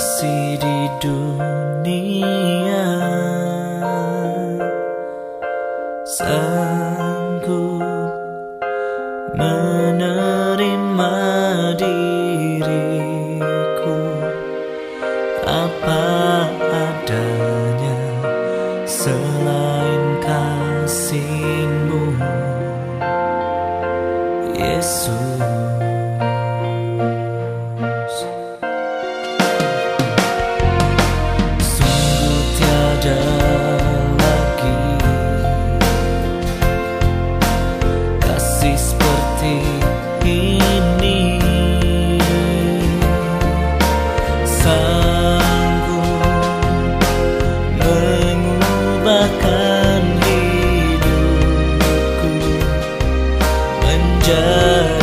kasih di dunia. Sanggup menerima diriku. Apa adanya selain kasihmu. Yesus. 这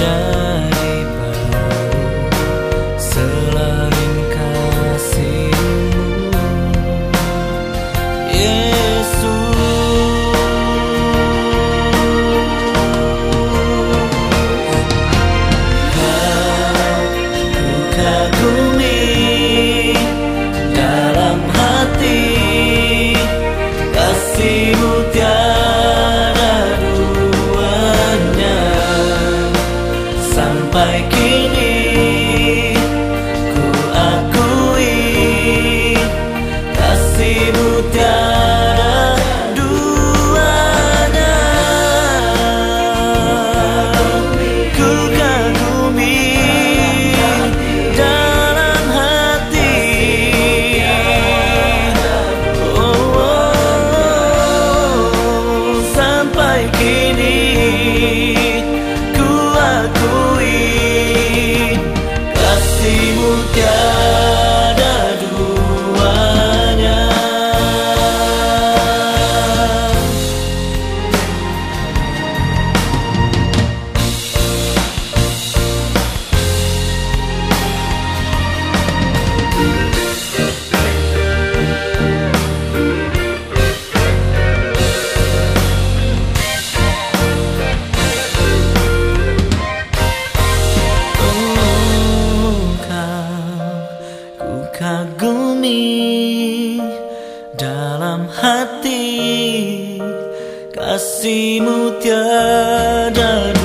Yeah. 败给你。hati. Kasihmu tiada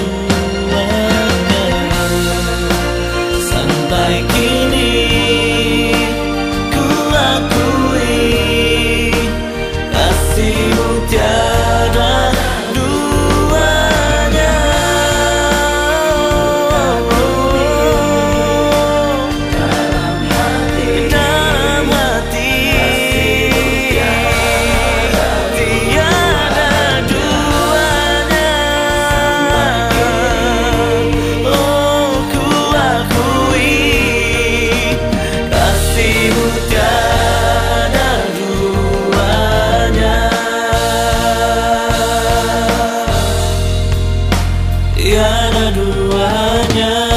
tiada duanya.